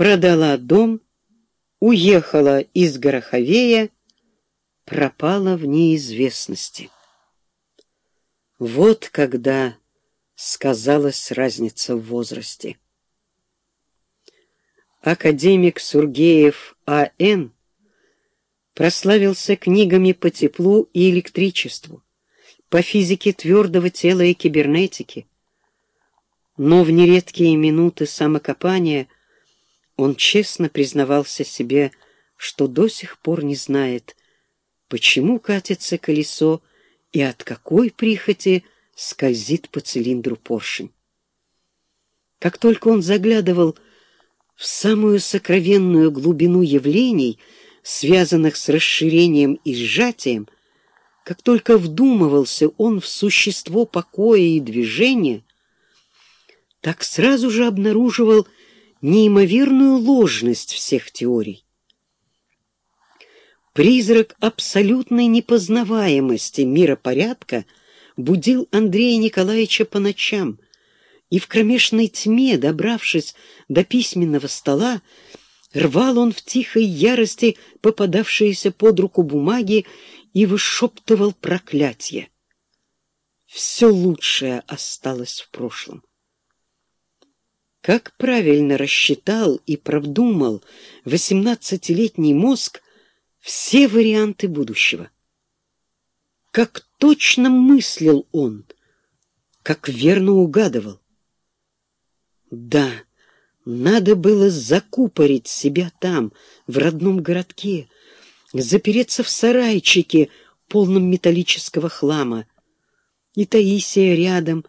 продала дом, уехала из Гороховея, пропала в неизвестности. Вот когда сказалась разница в возрасте. Академик Сургеев А.Н. прославился книгами по теплу и электричеству, по физике твердого тела и кибернетике, но в нередкие минуты самокопания он честно признавался себе, что до сих пор не знает, почему катится колесо и от какой прихоти скользит по цилиндру поршень. Как только он заглядывал в самую сокровенную глубину явлений, связанных с расширением и сжатием, как только вдумывался он в существо покоя и движения, так сразу же обнаруживал неимоверную ложность всех теорий. Призрак абсолютной непознаваемости миропорядка будил Андрея Николаевича по ночам, и в кромешной тьме, добравшись до письменного стола, рвал он в тихой ярости попадавшиеся под руку бумаги и вышептывал проклятие. Все лучшее осталось в прошлом. Как правильно рассчитал и продумал восемнадцатилетний мозг все варианты будущего. Как точно мыслил он, как верно угадывал. Да, надо было закупорить себя там, в родном городке, запереться в сарайчике, полном металлического хлама. И Таисия рядом,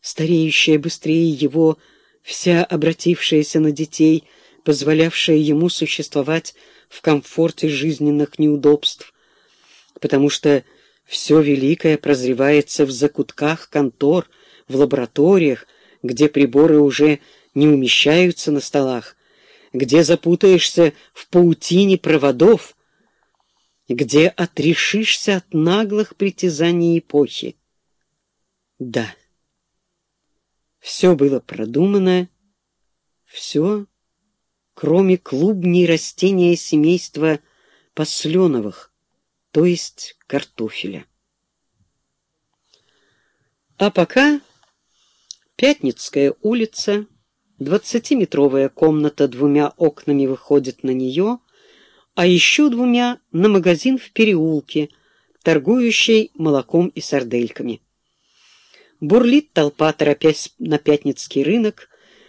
стареющая быстрее его, вся обратившаяся на детей, позволявшая ему существовать в комфорте жизненных неудобств, потому что все великое прозревается в закутках контор, в лабораториях, где приборы уже не умещаются на столах, где запутаешься в паутине проводов, где отрешишься от наглых притязаний эпохи. Да. Все было продумано, все, кроме клубней растения семейства посленовых, то есть картофеля. А пока Пятницкая улица, двадцатиметровая комната двумя окнами выходит на нее, а еще двумя на магазин в переулке, торгующий молоком и сардельками. Бурлит толпа, торопясь на пятницкий рынок.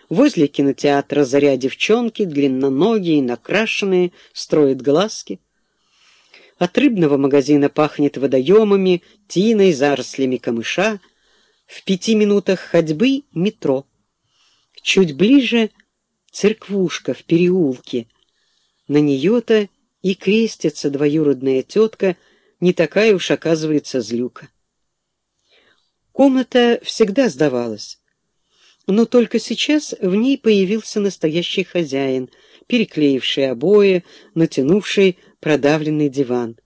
Возле кинотеатра заря девчонки, длинноногие, накрашенные, строят глазки. От рыбного магазина пахнет водоемами, тиной, зарослями камыша. В пяти минутах ходьбы метро. Чуть ближе церквушка в переулке. На нее-то и крестится двоюродная тетка, не такая уж оказывается злюка. Комната всегда сдавалась. Но только сейчас в ней появился настоящий хозяин, переклеивший обои, натянувший продавленный диван.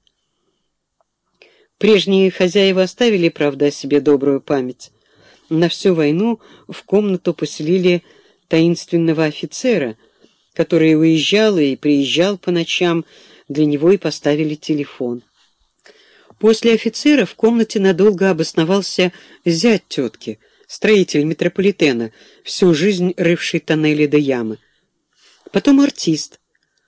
Прежние хозяева оставили, правда, себе добрую память. На всю войну в комнату поселили таинственного офицера, который уезжал и приезжал по ночам, для него и поставили телефон. После офицера в комнате надолго обосновался зять тетки, строитель метрополитена, всю жизнь рывший тоннели до ямы. Потом артист,